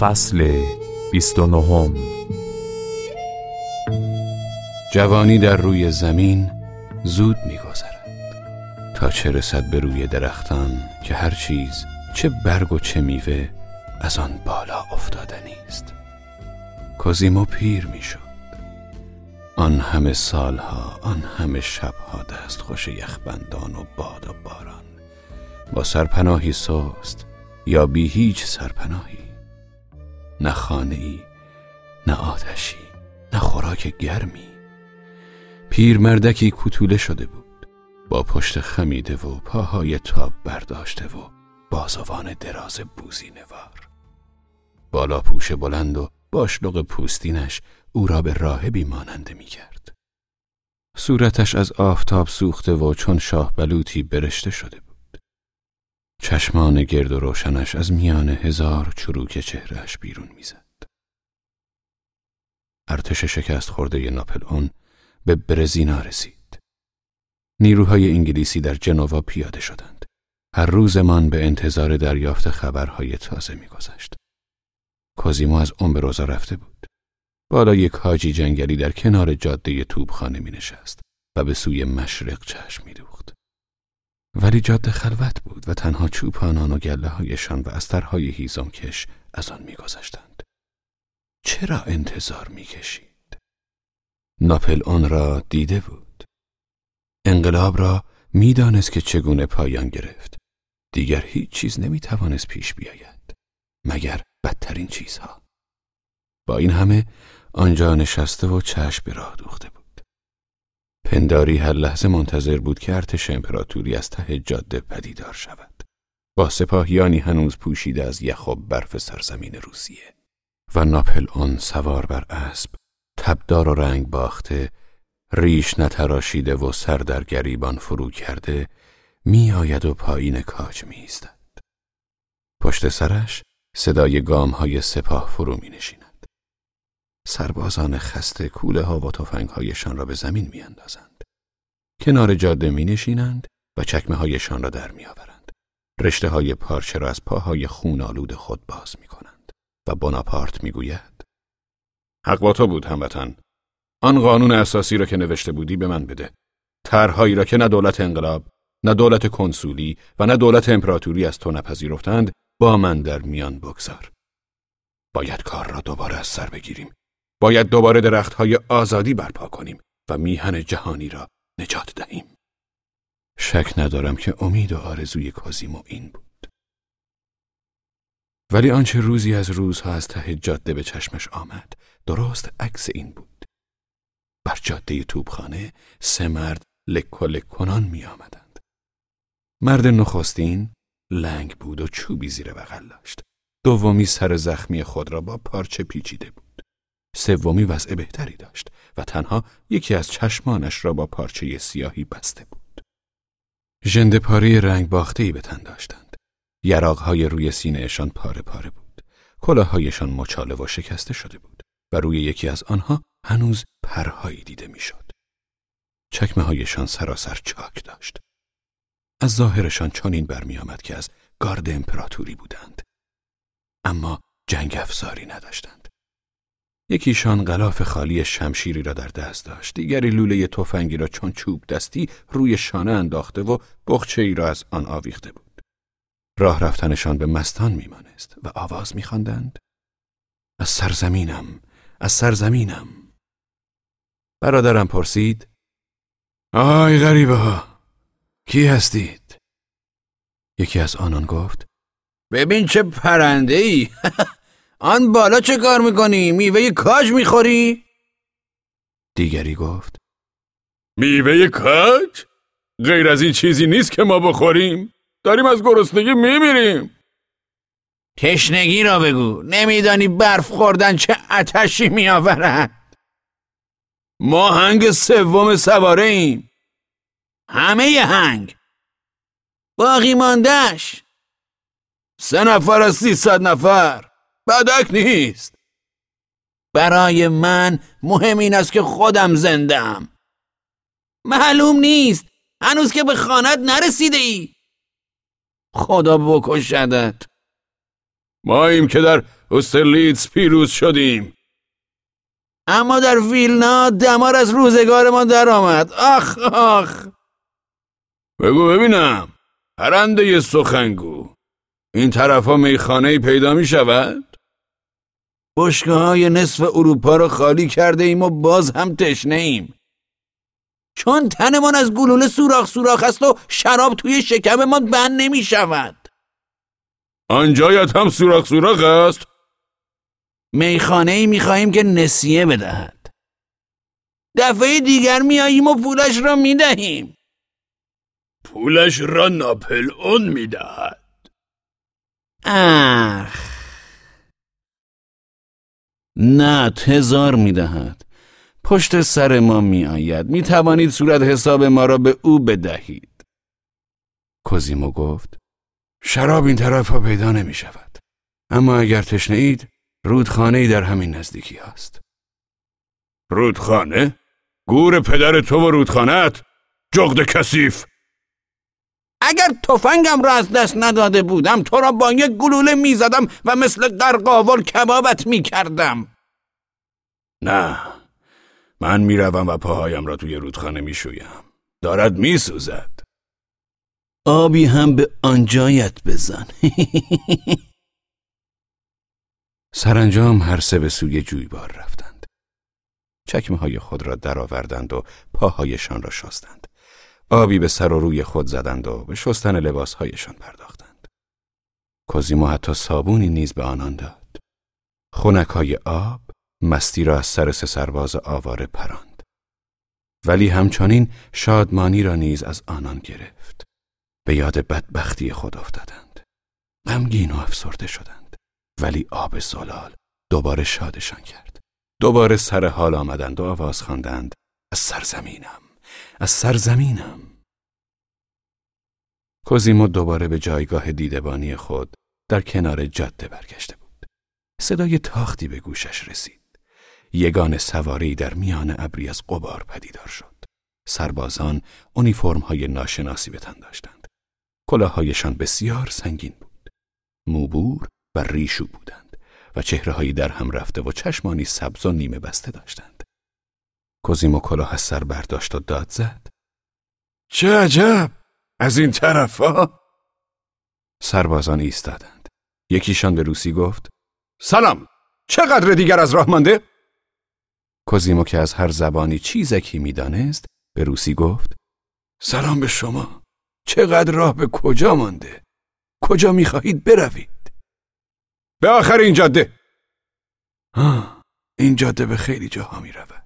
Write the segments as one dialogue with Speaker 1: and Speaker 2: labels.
Speaker 1: فصل 29
Speaker 2: جوانی در روی زمین زود میگذرد. تا چه رسد به روی درختان که هر چیز چه برگ و چه میوه از آن بالا افتادنی است کوزیمو پیر می‌شد. آن همه سالها آن همه شبها دست خوش یخبندان و باد و باران. با سرپناهی سست یا بی هیچ سرپناهی؟ نه خانه ای نه آتشی نه خوراک گرمی پیرمردکی کوتوله شده بود با پشت خمیده و پاهای تاب برداشته و بازوان دراز بوزی نوار بالا پوش بلند و باشلق پوستینش او را به راهبی ماننده می کرد. صورتش از آفتاب سوخته و چون شاه بلوطی برشته شده بود. چشمان گرد و روشنش از میان هزار چروک چهرهش بیرون می‌زد. ارتش شکست خورده ناپل به برزینا رسید. نیروهای انگلیسی در جنوا پیاده شدند. هر روزمان به انتظار دریافت خبرهای تازه میگذشت. کوزیمو از روزا رفته بود. بالا یک حاجی جنگلی در کنار جاده توبخانه می نشست و به سوی مشرق چشم می دوخت. ولی جاده خلوت بود و تنها چوپانان و گله هایشان و استرهای هیزم کش از آن می گذشتند. چرا انتظار می کشید؟ ناپل آن را دیده بود. انقلاب را می‌دانست که چگونه پایان گرفت. دیگر هیچ چیز نمی توانست پیش بیاید. مگر بدترین چیزها. با این همه آنجا نشسته و چشم به راه دوخته بود. پنداری هر لحظه منتظر بود که ارتش امپراتوری از ته جاده پدیدار شود. با سپاهیانی هنوز پوشیده از یخ و برف سرزمین روسیه و ناپل آن سوار بر اسب تبدار و رنگ باخته ریش نتراشیده و سر در گریبان فرو کرده می آید و پایین کاج می ایستد. پشت سرش صدای گام های سپاه فرو می نشیند. سربازان خسته کوله ها و توفنگ هایشان را به زمین می اندازند. کنار جاده می نشینند و چکمه هایشان را در می آورند. رشته های پارچه را از پاهای خون آلود خود باز می کنند و بناپارت می گوید حق با تو بود هموطن. آن قانون اساسی را که نوشته بودی به من بده. طرحهایی را که نه دولت انقلاب، نه دولت کنسولی و نه دولت امپراتوری از تو نپذیرفتند با من در میان بگذار. باید کار را دوباره از سر بگیریم باید دوباره درختهای آزادی برپا کنیم و میهن جهانی را نجات دهیم. شک ندارم که امید و آرزوی کازیمو این بود. ولی آنچه روزی از روزها از ته جاده به چشمش آمد درست عکس این بود. بر جاده توبخانه سه مرد لک و لک کنان می آمدند. مرد نخستین لنگ بود و چوبی زیر بغل داشت. دومی سر زخمی خود را با پارچه پیچیده بود. سومی وضع بهتری داشت و تنها یکی از چشمانش را با پارچه سیاهی بسته بود. ژنده پاره رنگ باختهی به تن داشتند. یراقهای روی سینهشان پاره پاره بود. کلاههایشان مچاله و شکسته شده بود و روی یکی از آنها هنوز پرهایی دیده می‌شد. چکمه هایشان سراسر چاک داشت. از ظاهرشان چنین برمیآمد که از گارد امپراتوری بودند. اما جنگ افزاری نداشتند. یکیشان غلاف خالی شمشیری را در دست داشت. دیگری لوله تفنگی را چون چوب دستی روی شانه انداخته و بخچه ای را از آن آویخته بود. راه رفتنشان به مستان میمانست و آواز میخواندند. از سرزمینم از سرزمینم. برادرم پرسید آی غریبه ها کی هستید؟ یکی از آنان گفت
Speaker 3: ببین چه پرنده ای آن بالا چه کار می‌کنی؟ میوه کاج می‌خوری؟
Speaker 2: دیگری گفت
Speaker 4: میوه کاج؟ غیر از این چیزی نیست که ما بخوریم. داریم از گرسنگی میمیریم.
Speaker 3: تشنگی را بگو. نمیدانی برف خوردن چه اتشی میآورد. ما هنگ سوم سواره ایم. همه هنگ. باقی ماندهش سه نفر از سیصد نفر. بدک نیست. برای من مهم این است که خودم زندم معلوم نیست. هنوز که به خانت نرسیده ای. خدا بکشدت.
Speaker 4: ماییم که در استرلیتز پیروز شدیم.
Speaker 3: اما در ویلنا دمار از روزگارمان درآمد. آخ آخ.
Speaker 4: بگو ببینم. پرنده سخنگو. این طرف ها میخانه پیدا می شود؟
Speaker 3: بشگاه های نصف اروپا رو خالی کرده ایم و باز هم تشنه ایم. چون تنمان از گلوله سوراخ سوراخ است و شراب توی شکممان بند نمی شود.
Speaker 4: آنجایت هم سوراخ سوراخ است؟
Speaker 3: میخانه ای می خواهیم که نسیه بدهد. دفعه دیگر میاییم و پولش را می دهیم.
Speaker 4: پولش را ناپل اون می دهد.
Speaker 3: اخ. نه تزار می دهد پشت سر ما می آید می توانید صورت حساب ما را به او بدهید.
Speaker 2: کوزیمو گفت شراب این طرف ها پیدا نمی شود اما اگر تشنه اید رودخانه در همین نزدیکی هست
Speaker 4: رودخانه؟ گور پدر تو و رودخانت؟ جغد کثیف!
Speaker 3: اگر تفنگم را از دست نداده بودم تو را با یک گلوله می‌زدم و مثل قرقاول کبابت می‌کردم.
Speaker 4: نه من می‌روم و پاهایم را توی رودخانه می‌شویم. دارد میسوزد.
Speaker 3: آبی هم به آنجایت بزن.
Speaker 2: سرانجام هر سه به سوی جویبار رفتند. چکمه های خود را درآوردند و پاهایشان را شستند. آبی به سر و روی خود زدند و به شستن لباسهایشان پرداختند. کوزیمو حتی صابونی نیز به آنان داد. خونک های آب مستی را از سر سه سرباز آواره پراند. ولی همچنین شادمانی را نیز از آنان گرفت. به یاد بدبختی خود افتادند. غمگین و افسرده شدند. ولی آب زلال دوباره شادشان کرد. دوباره سر حال آمدند و آواز خواندند از سرزمینم از سرزمینم. کوزیمو دوباره به جایگاه دیدبانی خود در کنار جاده برگشته بود. صدای تاختی به گوشش رسید. یگان سواری در میان ابری از قبار پدیدار شد. سربازان اونیفرم های ناشناسی به تن داشتند. کلاههایشان بسیار سنگین بود. موبور و ریشو بودند و چهره در هم رفته و چشمانی سبز و نیمه بسته داشتند. کوزیمو کلاه از سر برداشت و داد زد.
Speaker 4: چه عجب! از این طرفا؟
Speaker 2: سربازان ایستادند. یکیشان به روسی گفت
Speaker 4: سلام! چقدر دیگر از راه مانده؟
Speaker 2: کوزیمو که از هر زبانی چیزکی می‌دانست به روسی گفت
Speaker 4: سلام به شما! چقدر راه به کجا مانده؟ کجا می‌خواهید بروید؟ به آخر این جاده!
Speaker 2: آه این جاده به خیلی جاها می رود.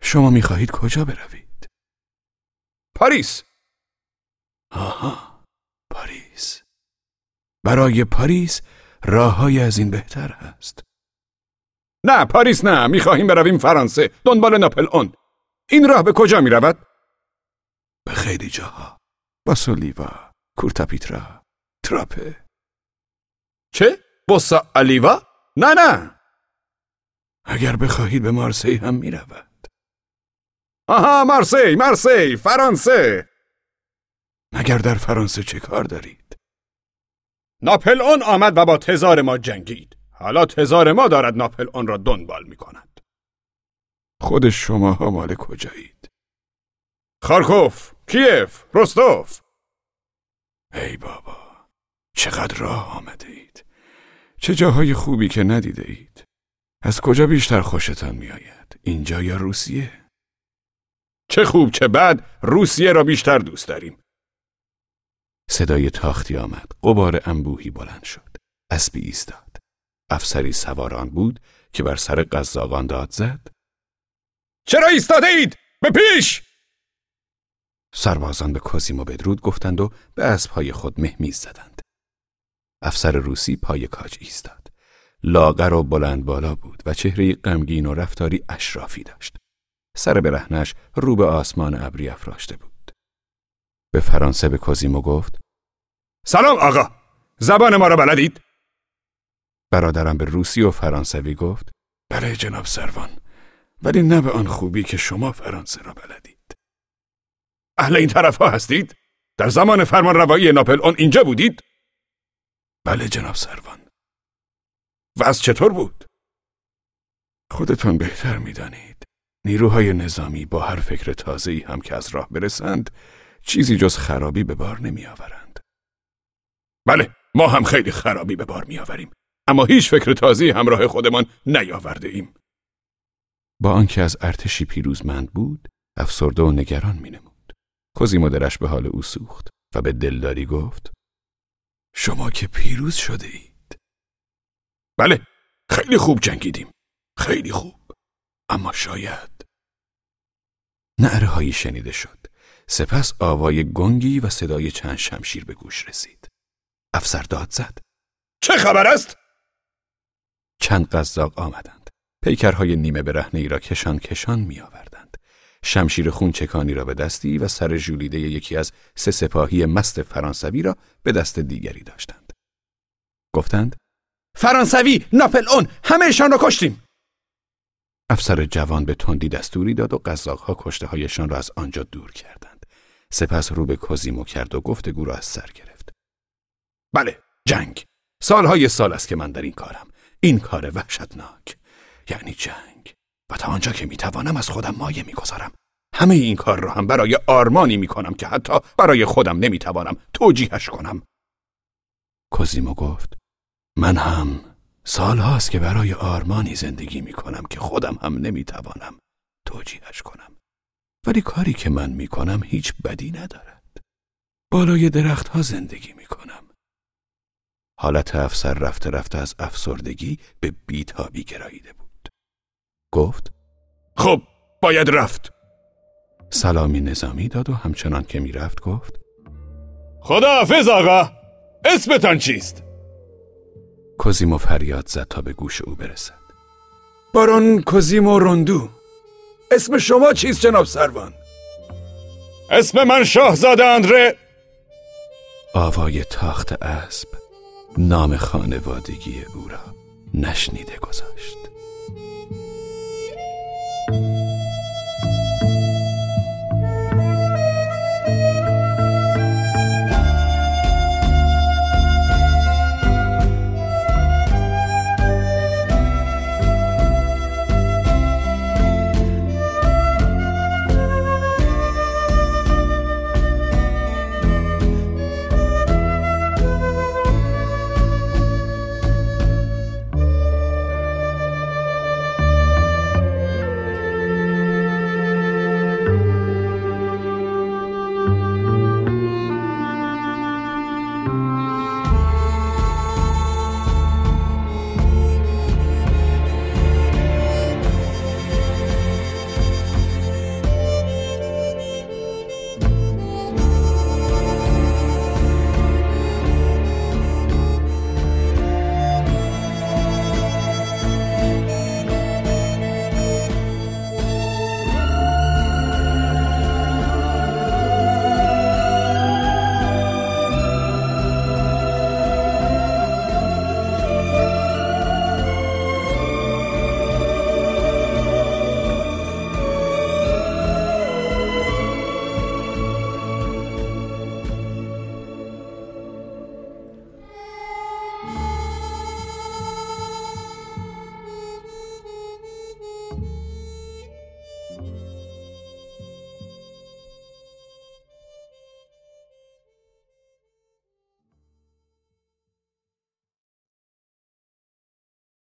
Speaker 2: شما می‌خواهید کجا بروید؟
Speaker 4: پاریس
Speaker 2: آها پاریس برای پاریس راههای از این بهتر هست
Speaker 4: نه پاریس نه می‌خواهیم برویم فرانسه دنبال ناپل اون این راه به کجا می‌رود؟
Speaker 2: به خیلی جاها باسولیوا کورتاپیترا تراپه
Speaker 4: چه؟ بوسا الیوا؟ نه نه
Speaker 2: اگر بخواهید به مارسی هم می‌رود
Speaker 4: آها مارسی مارسی فرانسه
Speaker 2: مگر در فرانسه چه کار دارید؟
Speaker 4: ناپل اون آمد و با تزار ما جنگید حالا تزار ما دارد ناپل اون را دنبال می کند
Speaker 2: خود شما ها مال کجایید؟
Speaker 4: خارکوف، کیف، رستوف
Speaker 2: ای بابا چقدر راه آمده اید چه جاهای خوبی که ندیده اید از کجا بیشتر خوشتان می آید؟ اینجا یا روسیه؟
Speaker 4: چه خوب چه بد روسیه را بیشتر دوست داریم.
Speaker 2: صدای تاختی آمد. قبار انبوهی بلند شد. اسبی ایستاد. افسری سواران بود که بر سر قزاقان داد زد.
Speaker 4: چرا ایستاده اید به پیش!
Speaker 2: سربازان به کازیمو بدرود گفتند و به اسبهای خود مهمیز زدند. افسر روسی پای کاج ایستاد. لاغر و بلند بالا بود و چهره غمگین و رفتاری اشرافی داشت. سر برهنش رو به آسمان ابری افراشته بود. به فرانسه به کوزیمو گفت
Speaker 4: سلام آقا زبان ما را بلدید؟
Speaker 2: برادرم به روسی و فرانسوی گفت بله جناب سروان ولی نه به آن خوبی که شما فرانسه را بلدید.
Speaker 4: اهل این طرف ها هستید؟ در زمان فرمان روایی ناپل اون اینجا بودید؟
Speaker 2: بله جناب سروان
Speaker 4: وضع چطور بود؟
Speaker 2: خودتان بهتر می‌دانید. نیروهای نظامی با هر فکر تازه‌ای هم که از راه برسند چیزی جز خرابی به بار نمی آورند.
Speaker 4: بله ما هم خیلی خرابی به بار می آوریم. اما هیچ فکر تازی همراه خودمان نیاورده ایم.
Speaker 2: با آنکه از ارتشی پیروزمند بود، افسرده و نگران می نمود. کوزیمو درش به حال او سوخت و به دلداری گفت شما که پیروز شده اید.
Speaker 4: بله خیلی خوب جنگیدیم. خیلی خوب. اما شاید
Speaker 2: نعره هایی شنیده شد. سپس آوای گنگی و صدای چند شمشیر به گوش رسید. افسر داد زد.
Speaker 4: چه خبر است؟
Speaker 2: چند قزاق آمدند. پیکرهای نیمه برهنه ای را کشان کشان می آوردند. شمشیر خون چکانی را به دستی و سر ژولیده یکی از سه سپاهی مست فرانسوی را به دست دیگری داشتند. گفتند
Speaker 3: فرانسوی، ناپل اون، همهشان را کشتیم.
Speaker 2: افسر جوان به تندی دستوری داد و قزاقها کشته هایشان را از آنجا دور کردند. سپس رو به کوزیمو کرد و گفتگو را از سر گرفت.
Speaker 4: بله، جنگ. سالهای سال است که من در این کارم. این کار وحشتناک. یعنی جنگ. و تا آنجا که می‌توانم از خودم مایه می‌گذارم. همه این کار را هم برای آرمانی می‌کنم که حتی برای خودم نمی‌توانم توجیهش کنم.
Speaker 2: کوزیمو گفت من هم سال هاست که برای آرمانی زندگی می کنم که خودم هم نمی توانم توجیهش کنم. ولی کاری که من می کنم هیچ بدی ندارد. بالای درخت ها زندگی می کنم. حالت افسر رفته رفته از افسردگی به بیتابی گراییده بود. گفت
Speaker 4: خب باید رفت.
Speaker 2: سلامی نظامی داد و همچنان که می‌رفت گفت
Speaker 4: خداحافظ آقا اسمتان چیست؟
Speaker 2: کوزیمو فریاد زد تا به گوش او برسد.
Speaker 4: بارون کوزیمو روندو. اسم شما چیست جناب سروان؟ اسم من شاهزاده اندره.
Speaker 2: آوای تاخت اسب نام خانوادگی او را نشنیده گذاشت.